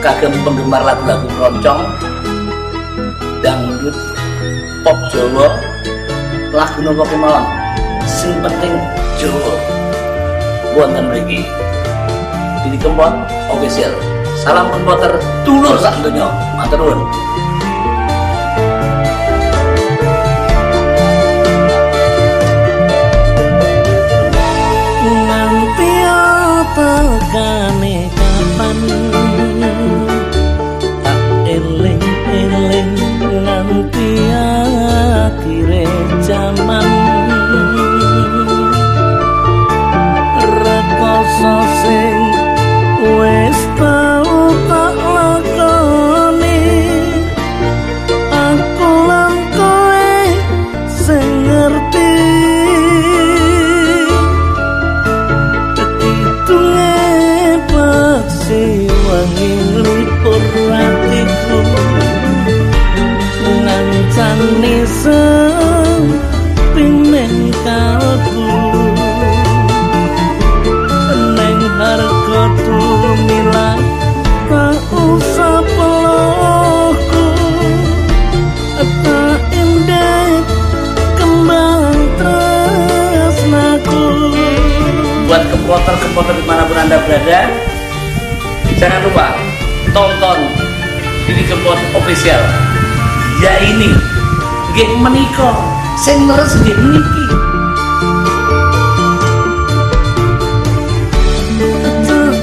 kagem penggemar lagu-lagu keroncong dangdut pop Jawa lagu nopo kemawon sing penting Jawa. Wonten mriki. Didi Kempot official salam kempoter dulur sak donya. Matur zaman di mana pun anda berada jangan lupa tonton Didi Kempot official. Ya ini game meniko leres game meniki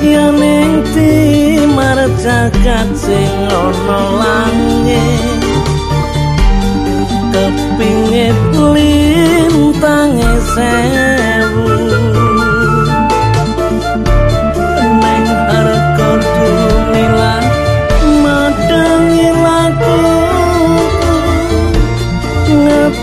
ing timar jagat sing ana langit. Kepingit lintange sewu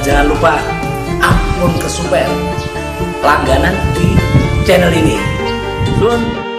jangan lupa ampun kesuper langganan di channel ini. Sun